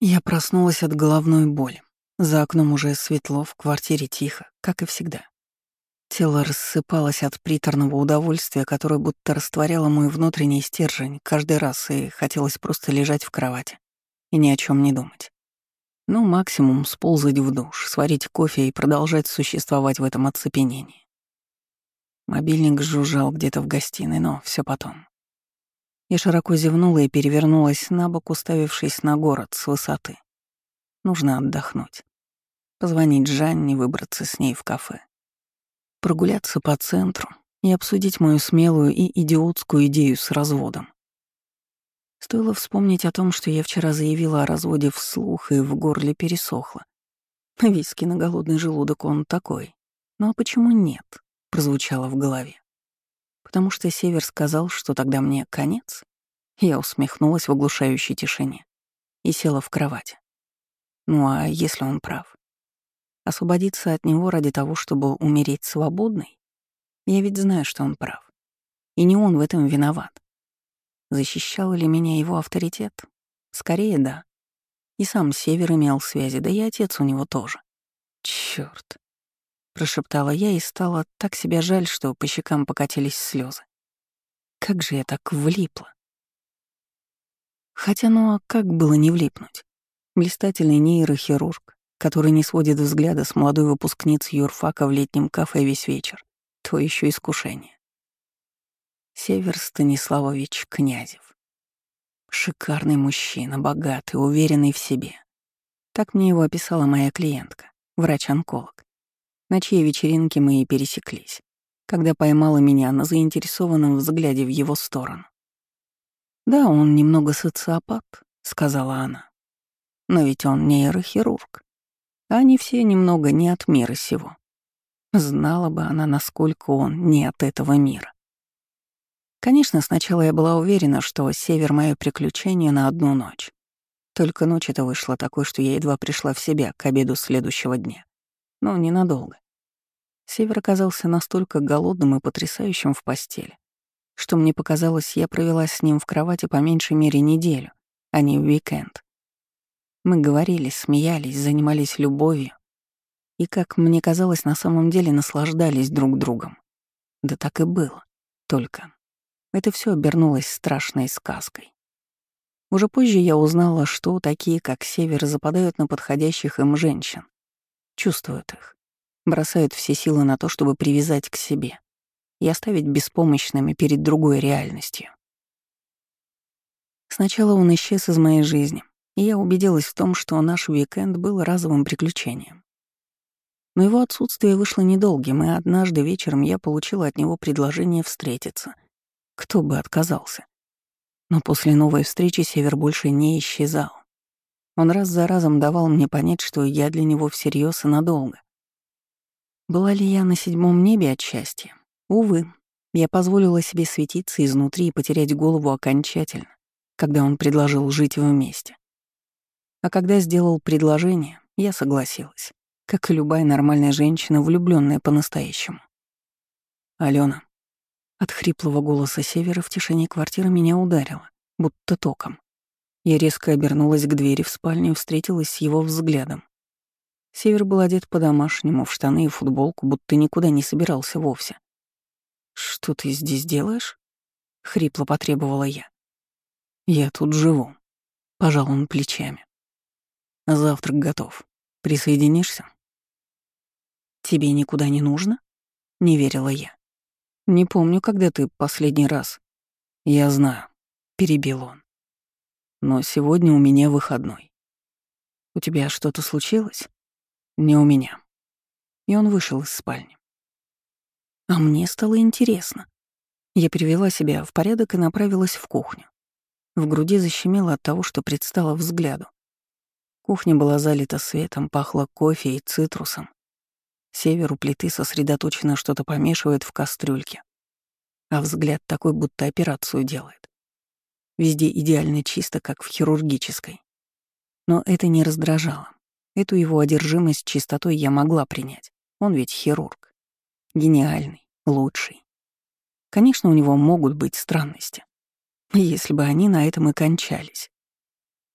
Я проснулась от головной боли. За окном уже светло, в квартире тихо, как и всегда. Тело рассыпалось от приторного удовольствия, которое будто растворяло мой внутренний стержень каждый раз, и хотелось просто лежать в кровати и ни о чем не думать. Ну, максимум сползать в душ, сварить кофе и продолжать существовать в этом оцепенении. Мобильник жужжал где-то в гостиной, но все потом. Я широко зевнула и перевернулась на бок, уставившись на город с высоты. Нужно отдохнуть. Позвонить Жанне, выбраться с ней в кафе. Прогуляться по центру и обсудить мою смелую и идиотскую идею с разводом. Стоило вспомнить о том, что я вчера заявила о разводе вслух и в горле пересохло. Виски на голодный желудок он такой. Ну а почему нет? Прозвучало в голове потому что Север сказал, что тогда мне конец. Я усмехнулась в оглушающей тишине и села в кровати. Ну а если он прав? Освободиться от него ради того, чтобы умереть свободной? Я ведь знаю, что он прав. И не он в этом виноват. Защищал ли меня его авторитет? Скорее, да. И сам Север имел связи, да и отец у него тоже. Чёрт прошептала я и стало так себя жаль, что по щекам покатились слезы. Как же я так влипла? Хотя ну а как было не влипнуть? Блистательный нейрохирург, который не сводит взгляда с молодой выпускницы юрфака в летнем кафе весь вечер, то еще искушение. Север Станиславович Князев. Шикарный мужчина, богатый, уверенный в себе. Так мне его описала моя клиентка, врач-онколог на чьей вечеринке мы и пересеклись, когда поймала меня на заинтересованном взгляде в его сторону. «Да, он немного социопат», — сказала она. «Но ведь он нейрохирург. Они все немного не от мира сего. Знала бы она, насколько он не от этого мира. Конечно, сначала я была уверена, что север — мое приключение на одну ночь. Только ночь это вышла такой, что я едва пришла в себя к обеду следующего дня но ненадолго. Север оказался настолько голодным и потрясающим в постели, что мне показалось, я провела с ним в кровати по меньшей мере неделю, а не уикенд. Мы говорили, смеялись, занимались любовью и, как мне казалось, на самом деле наслаждались друг другом. Да так и было. Только это все обернулось страшной сказкой. Уже позже я узнала, что такие, как Север, западают на подходящих им женщин, чувствуют их, бросают все силы на то, чтобы привязать к себе и оставить беспомощными перед другой реальностью. Сначала он исчез из моей жизни, и я убедилась в том, что наш уикенд был разовым приключением. Но его отсутствие вышло недолгим, и однажды вечером я получила от него предложение встретиться. Кто бы отказался. Но после новой встречи Север больше не исчезал. Он раз за разом давал мне понять, что я для него всерьез и надолго. Была ли я на седьмом небе от счастья? Увы, я позволила себе светиться изнутри и потерять голову окончательно, когда он предложил жить вместе. А когда сделал предложение, я согласилась, как и любая нормальная женщина, влюбленная по-настоящему. Алена. От хриплого голоса севера в тишине квартиры меня ударило, будто током. Я резко обернулась к двери в спальню и встретилась с его взглядом. Север был одет по-домашнему, в штаны и футболку, будто никуда не собирался вовсе. «Что ты здесь делаешь?» — хрипло потребовала я. «Я тут живу», — пожал он плечами. «Завтрак готов. Присоединишься?» «Тебе никуда не нужно?» — не верила я. «Не помню, когда ты последний раз...» «Я знаю», — перебил он. Но сегодня у меня выходной. У тебя что-то случилось? Не у меня. И он вышел из спальни. А мне стало интересно. Я перевела себя в порядок и направилась в кухню. В груди защемило от того, что предстало взгляду. Кухня была залита светом, пахло кофе и цитрусом. Север у плиты сосредоточенно что-то помешивает в кастрюльке. А взгляд такой, будто операцию делает. Везде идеально чисто, как в хирургической. Но это не раздражало. Эту его одержимость чистотой я могла принять. Он ведь хирург. Гениальный, лучший. Конечно, у него могут быть странности. Если бы они на этом и кончались.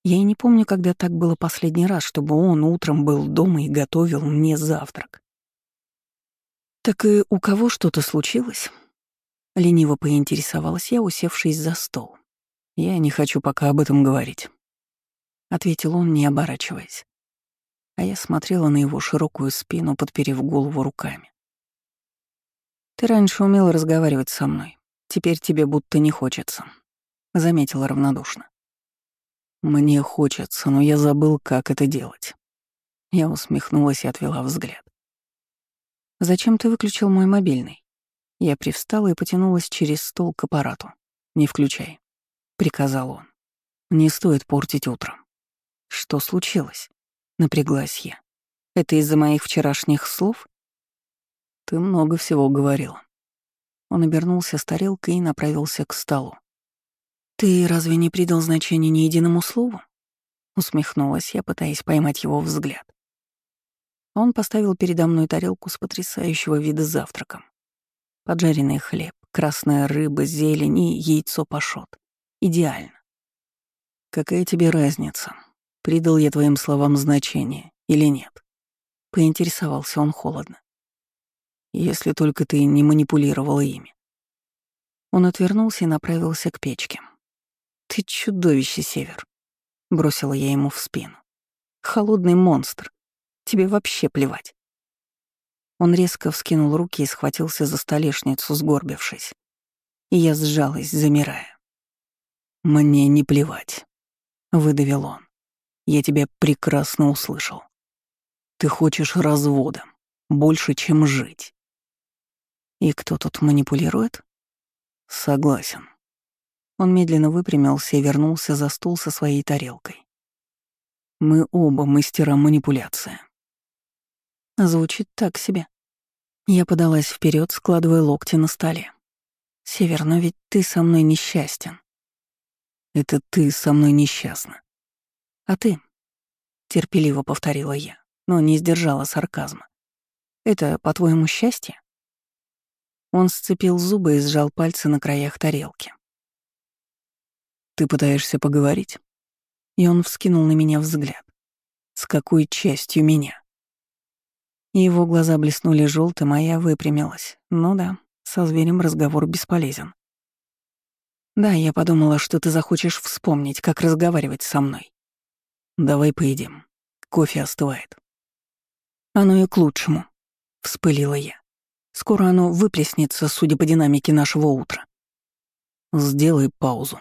Я и не помню, когда так было последний раз, чтобы он утром был дома и готовил мне завтрак. «Так и у кого что-то случилось?» Лениво поинтересовалась я, усевшись за стол. «Я не хочу пока об этом говорить», — ответил он, не оборачиваясь. А я смотрела на его широкую спину, подперев голову руками. «Ты раньше умел разговаривать со мной. Теперь тебе будто не хочется», — заметила равнодушно. «Мне хочется, но я забыл, как это делать». Я усмехнулась и отвела взгляд. «Зачем ты выключил мой мобильный?» Я привстала и потянулась через стол к аппарату. «Не включай», — приказал он. «Не стоит портить утро». «Что случилось?» — напряглась я. «Это из-за моих вчерашних слов?» «Ты много всего говорила». Он обернулся с тарелкой и направился к столу. «Ты разве не придал значения ни единому слову?» Усмехнулась я, пытаясь поймать его взгляд. Он поставил передо мной тарелку с потрясающего вида завтраком. Поджаренный хлеб, красная рыба, зелень и яйцо пашот. Идеально. Какая тебе разница, придал я твоим словам значение или нет? Поинтересовался он холодно. Если только ты не манипулировала ими. Он отвернулся и направился к печке. «Ты чудовище, Север!» — бросила я ему в спину. «Холодный монстр. Тебе вообще плевать». Он резко вскинул руки и схватился за столешницу, сгорбившись. И я сжалась, замирая. «Мне не плевать», — выдавил он. «Я тебя прекрасно услышал. Ты хочешь развода, больше, чем жить». «И кто тут манипулирует?» «Согласен. Он медленно выпрямился и вернулся за стол со своей тарелкой. Мы оба мастера манипуляции. Звучит так себе. Я подалась вперед, складывая локти на столе. «Север, но ведь ты со мной несчастен». «Это ты со мной несчастна». «А ты?» — терпеливо повторила я, но не сдержала сарказма. «Это, по-твоему, счастье?» Он сцепил зубы и сжал пальцы на краях тарелки. Ты пытаешься поговорить?» И он вскинул на меня взгляд. «С какой частью меня?» Его глаза блеснули желтым, а я выпрямилась. Ну да, со зверем разговор бесполезен. Да, я подумала, что ты захочешь вспомнить, как разговаривать со мной. Давай поедим. Кофе остывает. Оно и к лучшему, вспылила я. Скоро оно выплеснется, судя по динамике нашего утра. Сделай паузу.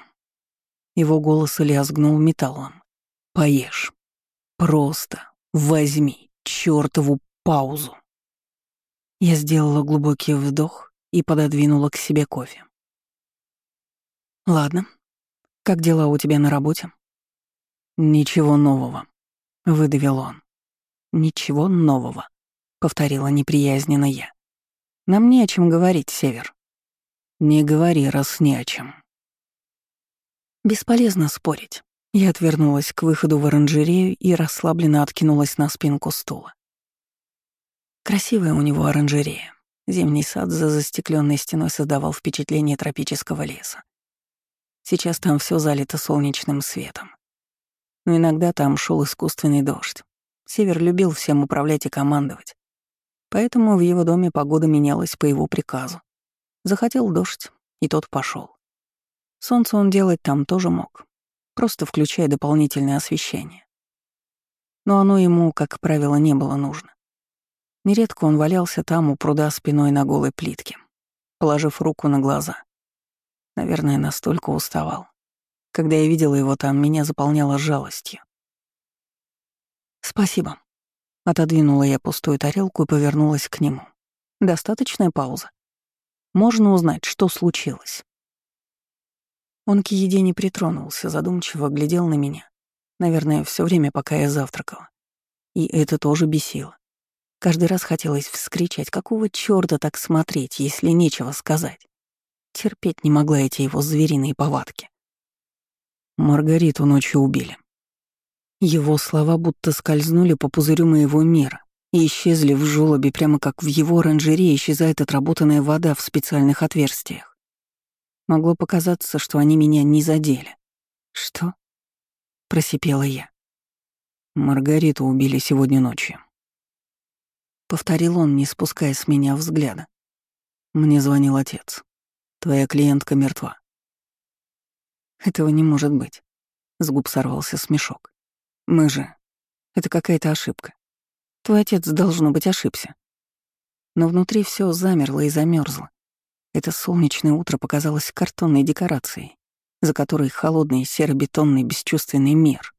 Его голос лязгнул металлом. «Поешь. Просто возьми чертову паузу». Я сделала глубокий вдох и пододвинула к себе кофе. «Ладно. Как дела у тебя на работе?» «Ничего нового», — выдавил он. «Ничего нового», — повторила неприязненно я. «Нам не о чем говорить, Север». «Не говори, раз не о чем», Бесполезно спорить. Я отвернулась к выходу в оранжерею и расслабленно откинулась на спинку стула. Красивая у него оранжерея. Зимний сад за застекленной стеной создавал впечатление тропического леса. Сейчас там все залито солнечным светом. Но иногда там шел искусственный дождь. Север любил всем управлять и командовать. Поэтому в его доме погода менялась по его приказу. Захотел дождь, и тот пошел. Солнце он делать там тоже мог, просто включая дополнительное освещение. Но оно ему, как правило, не было нужно. Нередко он валялся там у пруда спиной на голой плитке, положив руку на глаза. Наверное, настолько уставал. Когда я видела его там, меня заполняло жалостью. «Спасибо». Отодвинула я пустую тарелку и повернулась к нему. Достаточная пауза. Можно узнать, что случилось. Он к еде не притронулся, задумчиво глядел на меня. Наверное, все время, пока я завтракала. И это тоже бесило. Каждый раз хотелось вскричать, какого чёрта так смотреть, если нечего сказать. Терпеть не могла эти его звериные повадки. Маргариту ночью убили. Его слова будто скользнули по пузырю моего мира и исчезли в желобе, прямо как в его оранжерее исчезает отработанная вода в специальных отверстиях. Могло показаться, что они меня не задели. Что? просипела я. Маргариту убили сегодня ночью. Повторил он, не спуская с меня взгляда. Мне звонил отец. Твоя клиентка мертва. Этого не может быть. С губ сорвался смешок. Мы же... Это какая-то ошибка. Твой отец, должно быть, ошибся. Но внутри все замерло и замерзло. Это солнечное утро показалось картонной декорацией, за которой холодный серо-бетонный бесчувственный мир.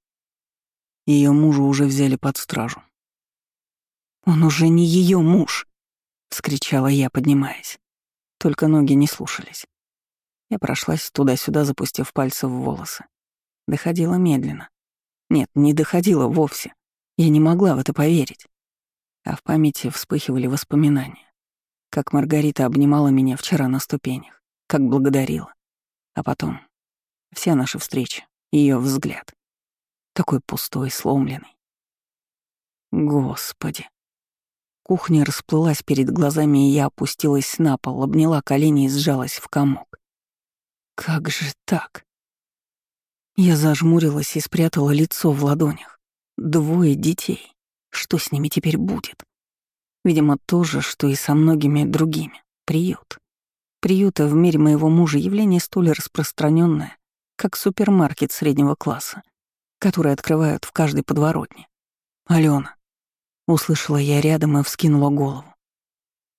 Ее мужа уже взяли под стражу. «Он уже не ее муж!» — вскричала я, поднимаясь. Только ноги не слушались. Я прошлась туда-сюда, запустив пальцы в волосы. Доходила медленно. Нет, не доходила вовсе. Я не могла в это поверить. А в памяти вспыхивали воспоминания. Как Маргарита обнимала меня вчера на ступенях, как благодарила. А потом все наши встречи, ее взгляд. Такой пустой, сломленный. Господи. Кухня расплылась перед глазами, и я опустилась на пол, обняла колени и сжалась в комок. Как же так? Я зажмурилась и спрятала лицо в ладонях. Двое детей. Что с ними теперь будет? Видимо, то же, что и со многими другими. Приют. Приюта в мире моего мужа явление столь распространенное, как супермаркет среднего класса, который открывают в каждой подворотне. «Алена», — услышала я рядом и вскинула голову.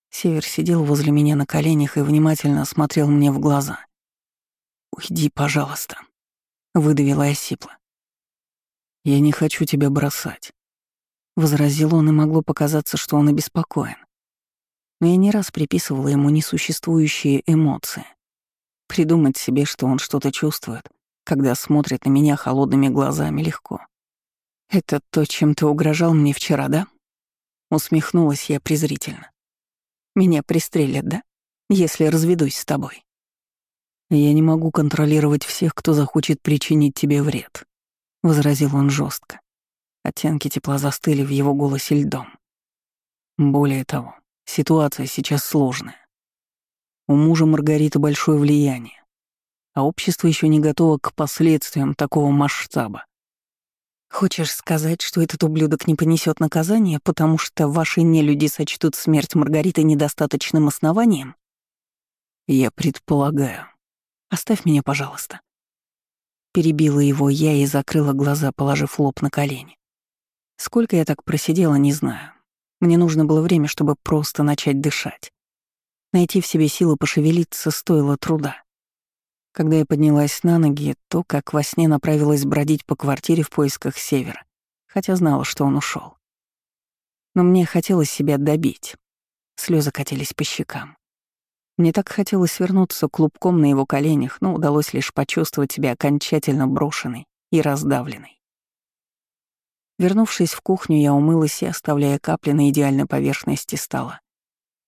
Север сидел возле меня на коленях и внимательно смотрел мне в глаза. «Уйди, пожалуйста», — выдавила я сипло. «Я не хочу тебя бросать», — возразил он, и могло показаться, что он обеспокоен. Но я не раз приписывала ему несуществующие эмоции. Придумать себе, что он что-то чувствует, когда смотрит на меня холодными глазами, легко. «Это то, чем ты угрожал мне вчера, да?» Усмехнулась я презрительно. «Меня пристрелят, да? Если разведусь с тобой». «Я не могу контролировать всех, кто захочет причинить тебе вред», — возразил он жестко. Оттенки тепла застыли в его голосе льдом. Более того, ситуация сейчас сложная. У мужа Маргариты большое влияние, а общество еще не готово к последствиям такого масштаба. Хочешь сказать, что этот ублюдок не понесет наказание, потому что ваши нелюди сочтут смерть Маргариты недостаточным основанием? Я предполагаю. Оставь меня, пожалуйста. Перебила его я и закрыла глаза, положив лоб на колени. Сколько я так просидела, не знаю. Мне нужно было время, чтобы просто начать дышать. Найти в себе силы пошевелиться стоило труда. Когда я поднялась на ноги, то, как во сне направилась бродить по квартире в поисках Севера, хотя знала, что он ушел. Но мне хотелось себя добить. Слезы катились по щекам. Мне так хотелось свернуться клубком на его коленях, но удалось лишь почувствовать себя окончательно брошенной и раздавленной. Вернувшись в кухню, я умылась и, оставляя капли на идеальной поверхности стола,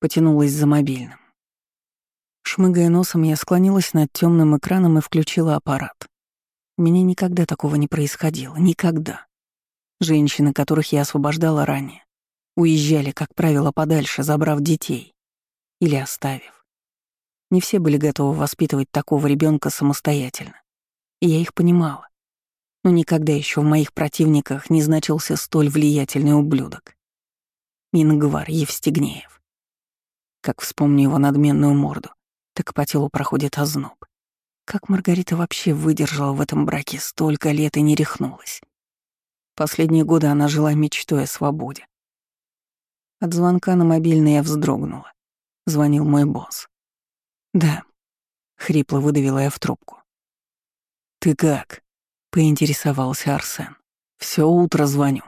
потянулась за мобильным. Шмыгая носом, я склонилась над темным экраном и включила аппарат. У меня никогда такого не происходило. Никогда. Женщины, которых я освобождала ранее, уезжали, как правило, подальше, забрав детей. Или оставив. Не все были готовы воспитывать такого ребенка самостоятельно. И я их понимала. Но никогда еще в моих противниках не значился столь влиятельный ублюдок. Ингвар Евстигнеев. Как вспомню его надменную морду, так по телу проходит озноб. Как Маргарита вообще выдержала в этом браке столько лет и не рехнулась. Последние годы она жила мечтой о свободе. От звонка на мобильный я вздрогнула. Звонил мой босс. «Да», — хрипло выдавила я в трубку. «Ты как?» — поинтересовался Арсен. Все утро звоню».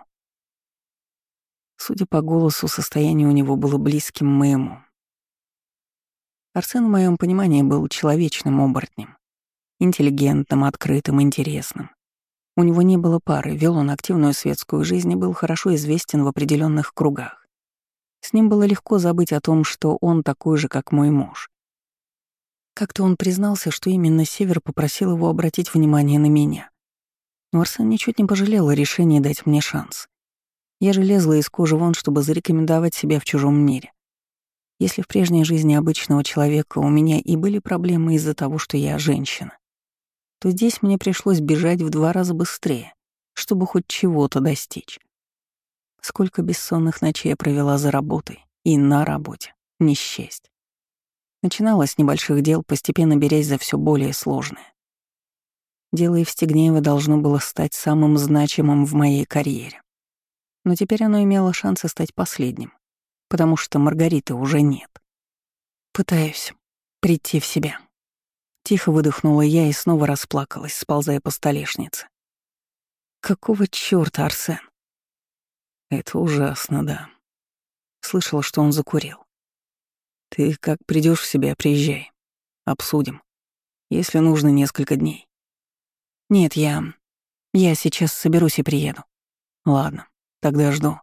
Судя по голосу, состояние у него было близким моему. Арсен в моем понимании был человечным оборотнем. Интеллигентным, открытым, интересным. У него не было пары, вел он активную светскую жизнь и был хорошо известен в определенных кругах. С ним было легко забыть о том, что он такой же, как мой муж. Как-то он признался, что именно Север попросил его обратить внимание на меня. Но Арсен ничуть не пожалел о решении дать мне шанс. Я же лезла из кожи вон, чтобы зарекомендовать себя в чужом мире. Если в прежней жизни обычного человека у меня и были проблемы из-за того, что я женщина, то здесь мне пришлось бежать в два раза быстрее, чтобы хоть чего-то достичь. Сколько бессонных ночей я провела за работой и на работе, не счесть. Начинала с небольших дел, постепенно берясь за все более сложное. Дело Евстигнеева должно было стать самым значимым в моей карьере. Но теперь оно имело шансы стать последним, потому что Маргариты уже нет. Пытаюсь прийти в себя. Тихо выдохнула я и снова расплакалась, сползая по столешнице. Какого чёрта, Арсен? Это ужасно, да. Слышала, что он закурил. Ты как придешь в себя, приезжай. Обсудим. Если нужно несколько дней. Нет, я... Я сейчас соберусь и приеду. Ладно, тогда жду.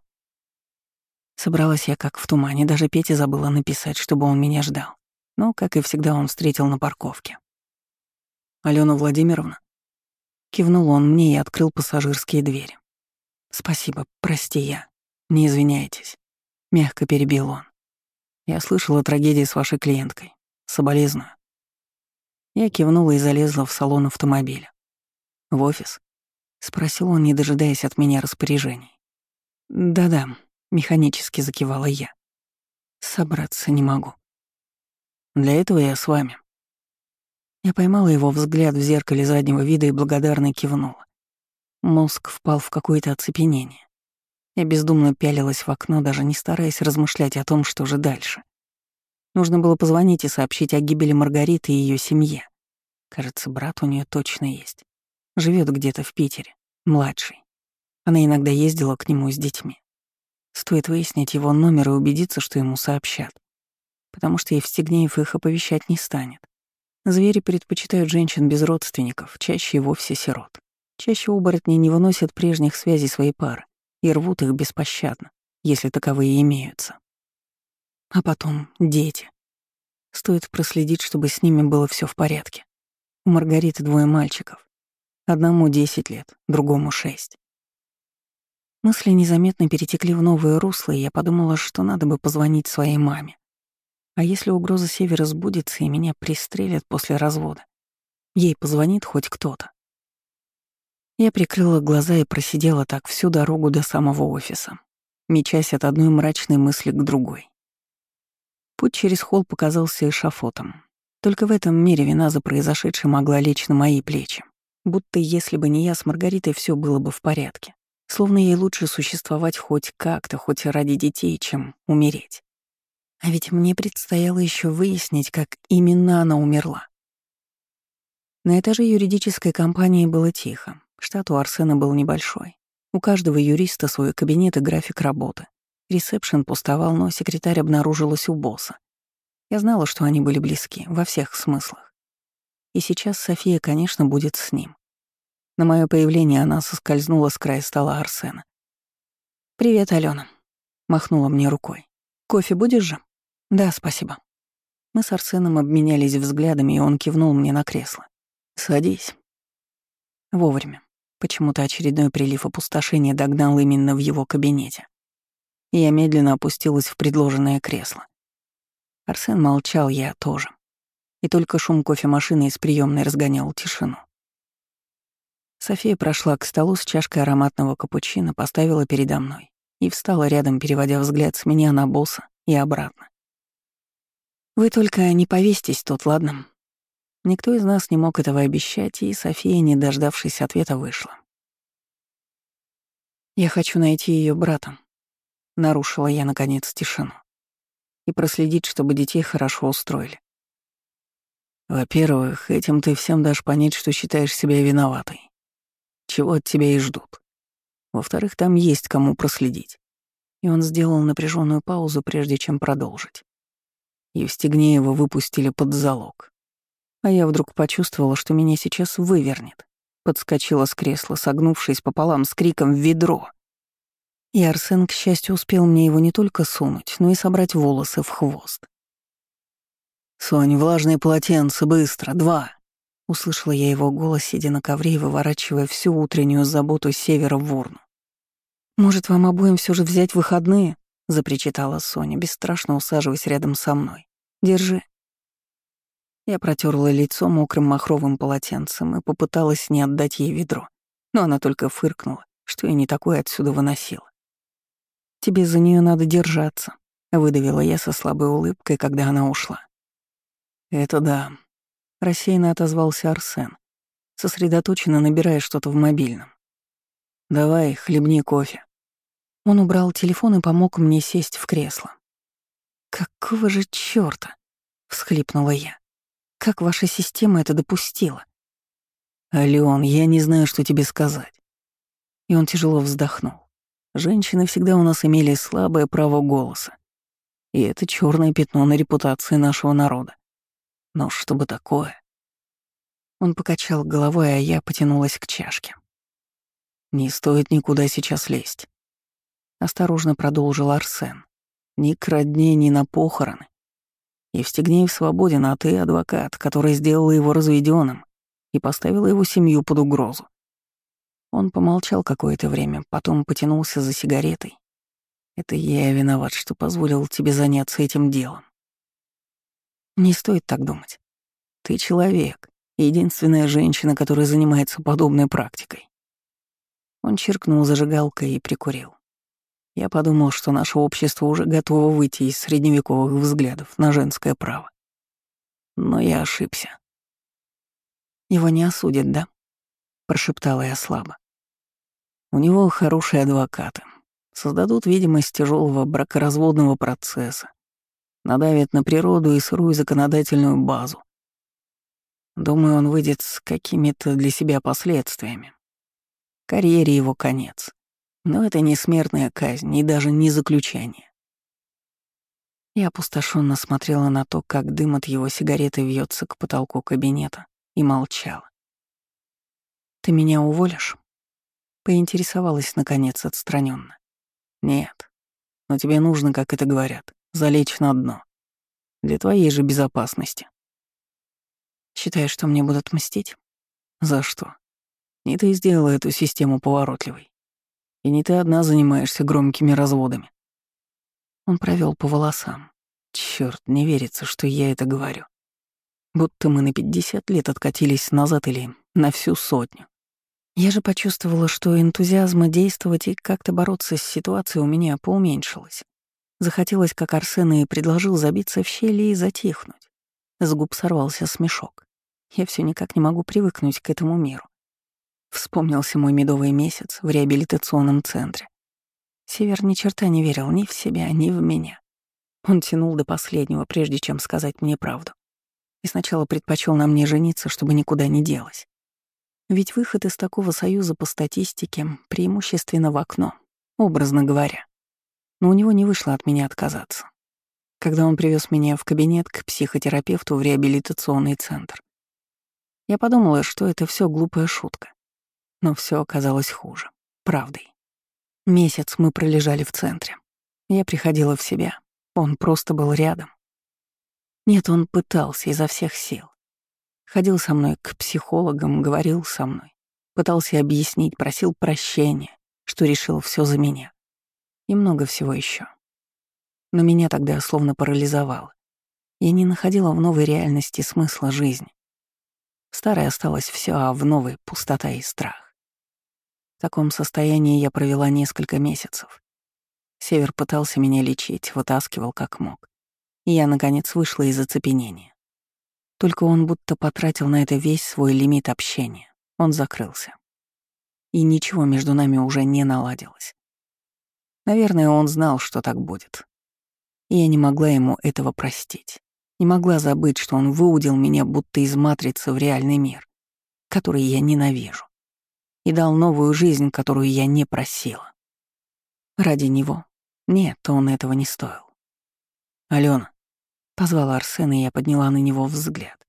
Собралась я как в тумане, даже Пете забыла написать, чтобы он меня ждал. Но, как и всегда, он встретил на парковке. «Алена Владимировна?» Кивнул он мне и открыл пассажирские двери. «Спасибо, прости я. Не извиняйтесь», — мягко перебил он. «Я слышал о трагедии с вашей клиенткой. Соболезную». Я кивнула и залезла в салон автомобиля. «В офис?» — спросил он, не дожидаясь от меня распоряжений. «Да-да», — механически закивала я. «Собраться не могу». «Для этого я с вами». Я поймала его взгляд в зеркале заднего вида и благодарно кивнула. Мозг впал в какое-то оцепенение. Я бездумно пялилась в окно, даже не стараясь размышлять о том, что же дальше. Нужно было позвонить и сообщить о гибели Маргариты и ее семье. Кажется, брат у нее точно есть. Живет где-то в Питере, младший. Она иногда ездила к нему с детьми. Стоит выяснить его номер и убедиться, что ему сообщат. Потому что Евстигнеев их оповещать не станет. Звери предпочитают женщин без родственников, чаще и вовсе сирот. Чаще оборотни не выносят прежних связей своей пары и рвут их беспощадно, если таковые имеются. А потом дети. Стоит проследить, чтобы с ними было все в порядке. У Маргариты двое мальчиков. Одному 10 лет, другому 6. Мысли незаметно перетекли в новое русло, и я подумала, что надо бы позвонить своей маме. А если угроза Севера сбудется и меня пристрелят после развода? Ей позвонит хоть кто-то. Я прикрыла глаза и просидела так всю дорогу до самого офиса, мечась от одной мрачной мысли к другой. Путь через холл показался эшафотом. Только в этом мире вина за произошедшее могла лечь на мои плечи будто если бы не я с Маргаритой, все было бы в порядке. Словно ей лучше существовать хоть как-то, хоть ради детей, чем умереть. А ведь мне предстояло еще выяснить, как именно она умерла. На этаже юридической компании было тихо. Штат у Арсена был небольшой. У каждого юриста свой кабинет и график работы. Ресепшн пустовал, но секретарь обнаружилась у босса. Я знала, что они были близки, во всех смыслах. И сейчас София, конечно, будет с ним. На мое появление она соскользнула с края стола Арсена. «Привет, Алена», — махнула мне рукой. «Кофе будешь же?» «Да, спасибо». Мы с Арсеном обменялись взглядами, и он кивнул мне на кресло. «Садись». Вовремя. Почему-то очередной прилив опустошения догнал именно в его кабинете. Я медленно опустилась в предложенное кресло. Арсен молчал, я тоже. И только шум кофемашины из приемной разгонял тишину. София прошла к столу с чашкой ароматного капучино, поставила передо мной и встала рядом, переводя взгляд с меня на босса и обратно. «Вы только не повесьтесь тут, ладно?» Никто из нас не мог этого обещать, и София, не дождавшись ответа, вышла. «Я хочу найти ее брата», — нарушила я, наконец, тишину, «и проследить, чтобы детей хорошо устроили. Во-первых, этим ты всем дашь понять, что считаешь себя виноватой чего от тебя и ждут. Во-вторых, там есть кому проследить. И он сделал напряженную паузу, прежде чем продолжить. Евстигнеева выпустили под залог. А я вдруг почувствовала, что меня сейчас вывернет. Подскочила с кресла, согнувшись пополам с криком в ведро. И Арсен, к счастью, успел мне его не только сунуть, но и собрать волосы в хвост. «Сонь, влажные полотенца, быстро, два!» Услышала я его голос, сидя на ковре и выворачивая всю утреннюю заботу севера в урну. «Может, вам обоим все же взять выходные?» — запричитала Соня, бесстрашно усаживаясь рядом со мной. «Держи». Я протерла лицо мокрым махровым полотенцем и попыталась не отдать ей ведро, но она только фыркнула что я не такое отсюда выносила. «Тебе за нее надо держаться», — выдавила я со слабой улыбкой, когда она ушла. «Это да», — рассеянно отозвался Арсен, сосредоточенно набирая что-то в мобильном. «Давай, хлебни кофе». Он убрал телефон и помог мне сесть в кресло. «Какого же чёрта?» — всхлипнула я. «Как ваша система это допустила?» «Алён, я не знаю, что тебе сказать». И он тяжело вздохнул. Женщины всегда у нас имели слабое право голоса. И это черное пятно на репутации нашего народа. Но чтобы такое... Он покачал головой, а я потянулась к чашке. «Не стоит никуда сейчас лезть», — осторожно продолжил Арсен. «Ни к родне, ни на похороны. Евстигнеев свободен, а ты — адвокат, который сделал его разведенным и поставил его семью под угрозу. Он помолчал какое-то время, потом потянулся за сигаретой. Это я виноват, что позволил тебе заняться этим делом. Не стоит так думать. Ты человек, единственная женщина, которая занимается подобной практикой. Он чиркнул зажигалкой и прикурил. Я подумал, что наше общество уже готово выйти из средневековых взглядов на женское право. Но я ошибся. Его не осудят, да? Прошептала я слабо. У него хорошие адвокаты. Создадут видимость тяжелого бракоразводного процесса. Надавят на природу и сырую законодательную базу. Думаю, он выйдет с какими-то для себя последствиями. Карьере его конец. Но это не смертная казнь и даже не заключение. Я опустошенно смотрела на то, как дым от его сигареты вьется к потолку кабинета, и молчала. «Ты меня уволишь?» Поинтересовалась, наконец, отстраненно. «Нет. Но тебе нужно, как это говорят, залечь на дно. Для твоей же безопасности». «Считаешь, что мне будут мстить?» «За что?» Не ты сделала эту систему поворотливой. И не ты одна занимаешься громкими разводами. Он провел по волосам. Черт, не верится, что я это говорю. Будто мы на 50 лет откатились назад или на всю сотню. Я же почувствовала, что энтузиазма действовать и как-то бороться с ситуацией у меня поуменьшилось. Захотелось, как Арсен и предложил, забиться в щели и затихнуть. С губ сорвался смешок. Я все никак не могу привыкнуть к этому миру. Вспомнился мой медовый месяц в реабилитационном центре. Север ни черта не верил ни в себя, ни в меня. Он тянул до последнего, прежде чем сказать мне правду. И сначала предпочел на мне жениться, чтобы никуда не делась. Ведь выход из такого союза по статистике преимущественно в окно, образно говоря. Но у него не вышло от меня отказаться. Когда он привез меня в кабинет к психотерапевту в реабилитационный центр, я подумала, что это все глупая шутка. Но все оказалось хуже. Правдой. Месяц мы пролежали в центре. Я приходила в себя. Он просто был рядом. Нет, он пытался изо всех сил. Ходил со мной к психологам, говорил со мной. Пытался объяснить, просил прощения, что решил все за меня. И много всего еще. Но меня тогда словно парализовало. Я не находила в новой реальности смысла жизни. В старой осталось все, а в новой — пустота и страх. В таком состоянии я провела несколько месяцев. Север пытался меня лечить, вытаскивал как мог. И я, наконец, вышла из оцепенения. Только он будто потратил на это весь свой лимит общения. Он закрылся. И ничего между нами уже не наладилось. Наверное, он знал, что так будет. И я не могла ему этого простить. Не могла забыть, что он выудил меня будто из матрицы в реальный мир, который я ненавижу и дал новую жизнь, которую я не просила. Ради него. Нет, он этого не стоил. «Алена», — позвала Арсена, и я подняла на него взгляд.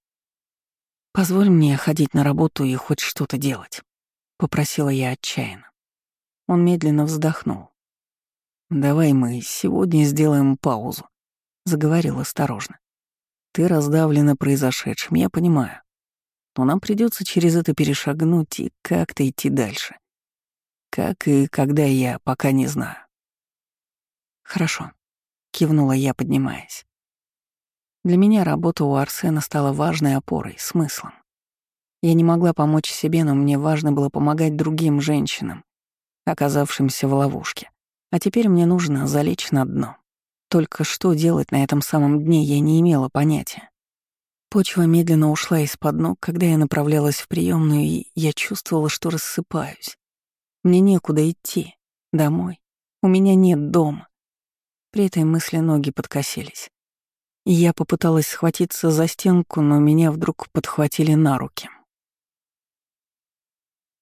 «Позволь мне ходить на работу и хоть что-то делать», — попросила я отчаянно. Он медленно вздохнул. «Давай мы сегодня сделаем паузу», — заговорил осторожно. «Ты раздавлена произошедшим, я понимаю но нам придется через это перешагнуть и как-то идти дальше. Как и когда я пока не знаю. Хорошо, кивнула я, поднимаясь. Для меня работа у Арсена стала важной опорой, смыслом. Я не могла помочь себе, но мне важно было помогать другим женщинам, оказавшимся в ловушке. А теперь мне нужно залечь на дно. Только что делать на этом самом дне я не имела понятия. Почва медленно ушла из-под ног, когда я направлялась в приемную, и я чувствовала, что рассыпаюсь. Мне некуда идти. Домой. У меня нет дома. При этой мысли ноги подкосились. Я попыталась схватиться за стенку, но меня вдруг подхватили на руки.